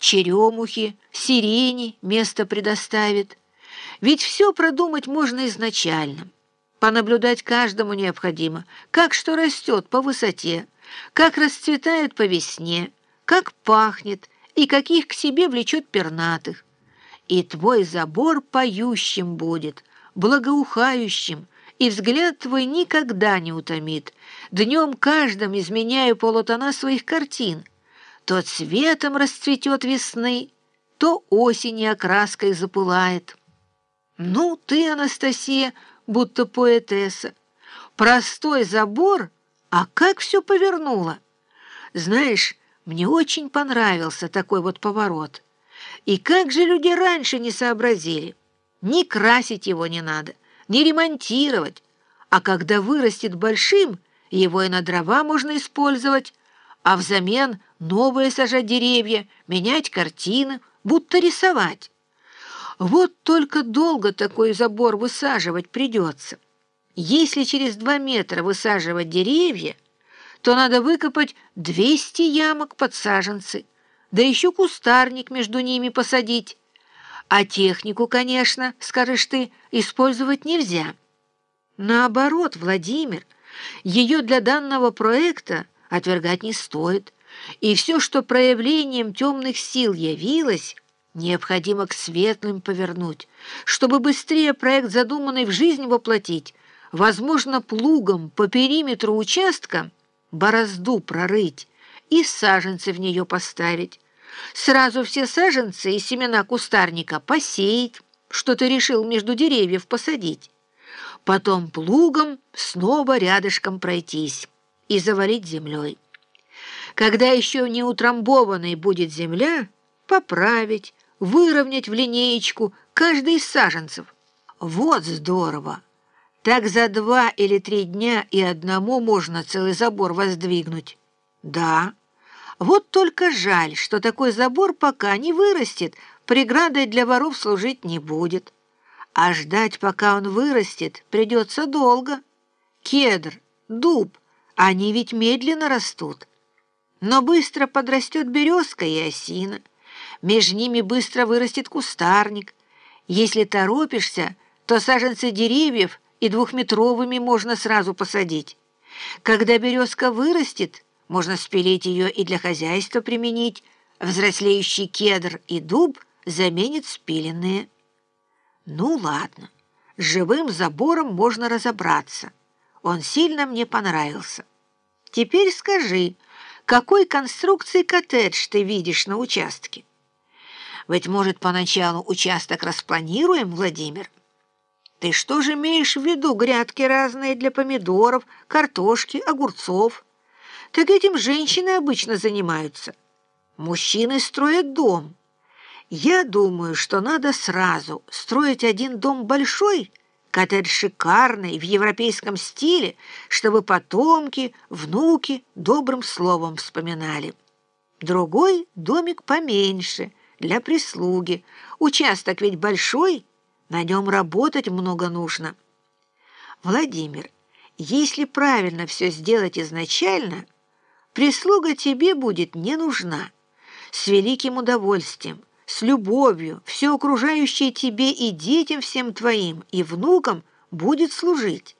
черемухи, сирени место предоставит. Ведь все продумать можно изначально. Понаблюдать каждому необходимо, как что растет по высоте, как расцветает по весне, как пахнет и каких к себе влечет пернатых. И твой забор поющим будет, благоухающим, и взгляд твой никогда не утомит. Днем каждым изменяю полутона своих картин. То цветом расцветет весны, то осени окраской запылает. Ну, ты, Анастасия, будто поэтесса. Простой забор, а как все повернуло. Знаешь, мне очень понравился такой вот поворот. И как же люди раньше не сообразили? Не красить его не надо не ремонтировать, а когда вырастет большим, его и на дрова можно использовать, а взамен новые сажать деревья, менять картины, будто рисовать. Вот только долго такой забор высаживать придется. Если через два метра высаживать деревья, то надо выкопать 200 ямок под саженцы, да еще кустарник между ними посадить. А технику, конечно, скажешь ты, использовать нельзя. Наоборот, Владимир, ее для данного проекта отвергать не стоит. И все, что проявлением темных сил явилось, необходимо к светлым повернуть, чтобы быстрее проект, задуманный в жизнь, воплотить, возможно, плугом по периметру участка борозду прорыть и саженцы в нее поставить. Сразу все саженцы и семена кустарника посеять, что ты решил между деревьев посадить. Потом плугом снова рядышком пройтись и завалить землей. Когда еще не утрамбованной будет земля, поправить, выровнять в линеечку каждый из саженцев. Вот здорово! Так за два или три дня и одному можно целый забор воздвигнуть. Да, вот только жаль, что такой забор пока не вырастет, преградой для воров служить не будет. А ждать, пока он вырастет, придется долго. Кедр, дуб, они ведь медленно растут. Но быстро подрастет березка и осина. Между ними быстро вырастет кустарник. Если торопишься, то саженцы деревьев и двухметровыми можно сразу посадить. Когда березка вырастет, можно спилить ее и для хозяйства применить. Взрослеющий кедр и дуб заменят спиленные. Ну ладно, с живым забором можно разобраться. Он сильно мне понравился. Теперь скажи, какой конструкции коттедж ты видишь на участке? Быть может, поначалу участок распланируем, Владимир? Ты что же имеешь в виду грядки разные для помидоров, картошки, огурцов? Так этим женщины обычно занимаются. Мужчины строят дом. Я думаю, что надо сразу строить один дом большой, коттедж шикарный, в европейском стиле, чтобы потомки, внуки добрым словом вспоминали. Другой домик поменьше, для прислуги. Участок ведь большой, на нем работать много нужно. Владимир, если правильно все сделать изначально – Прислуга тебе будет не нужна. С великим удовольствием, с любовью, все окружающее тебе и детям всем твоим, и внукам будет служить.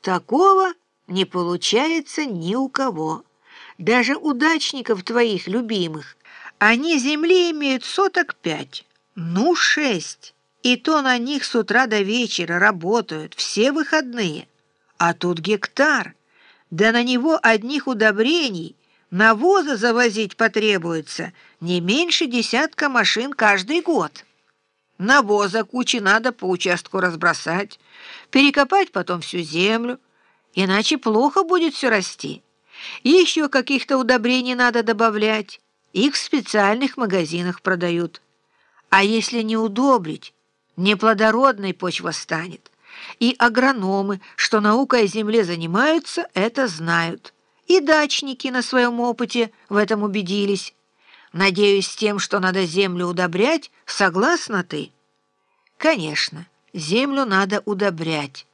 Такого не получается ни у кого. Даже удачников твоих любимых. Они земли имеют соток пять, ну шесть. И то на них с утра до вечера работают все выходные. А тут гектар — да на него одних удобрений, навоза завозить потребуется не меньше десятка машин каждый год. Навоза кучи надо по участку разбросать, перекопать потом всю землю, иначе плохо будет все расти. Еще каких-то удобрений надо добавлять, их в специальных магазинах продают. А если не удобрить, неплодородной почва станет. И агрономы, что наукой о земле занимаются, это знают. И дачники на своем опыте в этом убедились. Надеюсь, тем, что надо землю удобрять, согласна ты? Конечно, землю надо удобрять,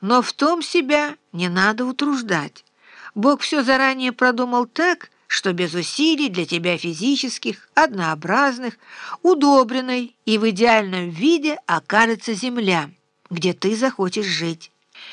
но в том себя не надо утруждать. Бог все заранее продумал так, что без усилий для тебя физических, однообразных, удобренной и в идеальном виде окажется земля, где ты захочешь жить.